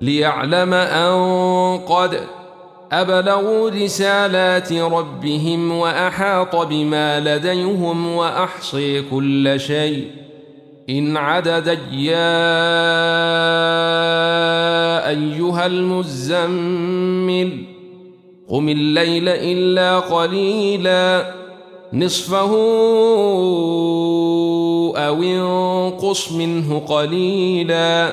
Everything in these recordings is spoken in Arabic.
ليعلم أن قد أبلغوا رسالات ربهم وأحاط بما لديهم وأحصي كل شيء. إن عدد يا أيها المزمل قم الليل إلا قليلا نصفه أو انقص منه قليلا.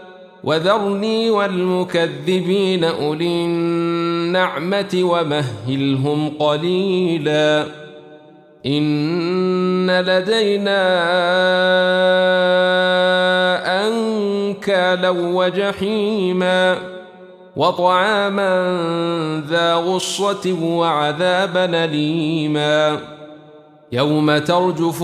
وذرني والمكذبين أولي النعمة ومهلهم قليلا. إن لدينا أنكالا وجحيما. وطعاما ذا غصة وعذابا أليما. يوم ترجف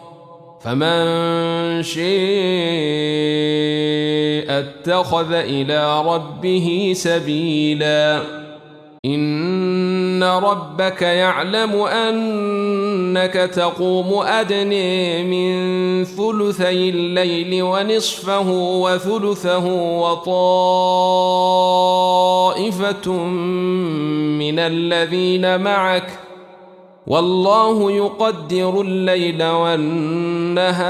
فمن شيء اتخذ إلى ربه سبيلا إن ربك يعلم أنك تقوم أدني من ثلثي الليل ونصفه وثلثه وطائفة من الذين معك ۖ والله يقدر الليل والنهار.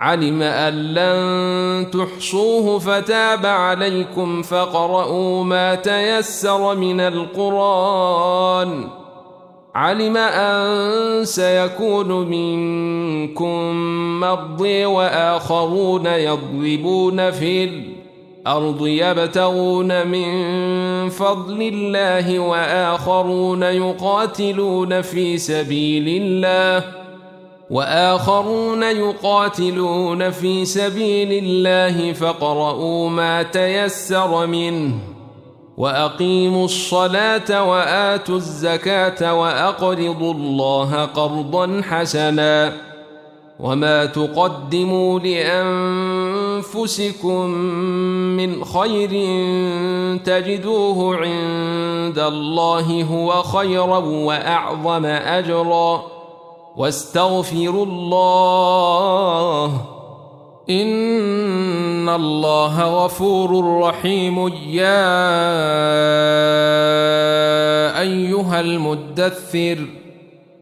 علم أن لن تحصوه فتاب عليكم فقرؤوا ما تيسر من القرآن. علم أن سيكون منكم مرضي وآخرون يضربون في الأرض الأرض يبتغون من فضل الله وآخرون يقاتلون في سبيل الله وآخرون يقاتلون في سبيل الله فقرؤوا ما تيسر منه وأقيموا الصلاة وآتوا الزكاة وأقرضوا الله قرضا حسناً وما تقدموا لانفسكم من خير تجدوه عند الله هو خيرا وأعظم أجرا. واستغفروا الله. إن الله غفور رحيم. يا أيها المدثر.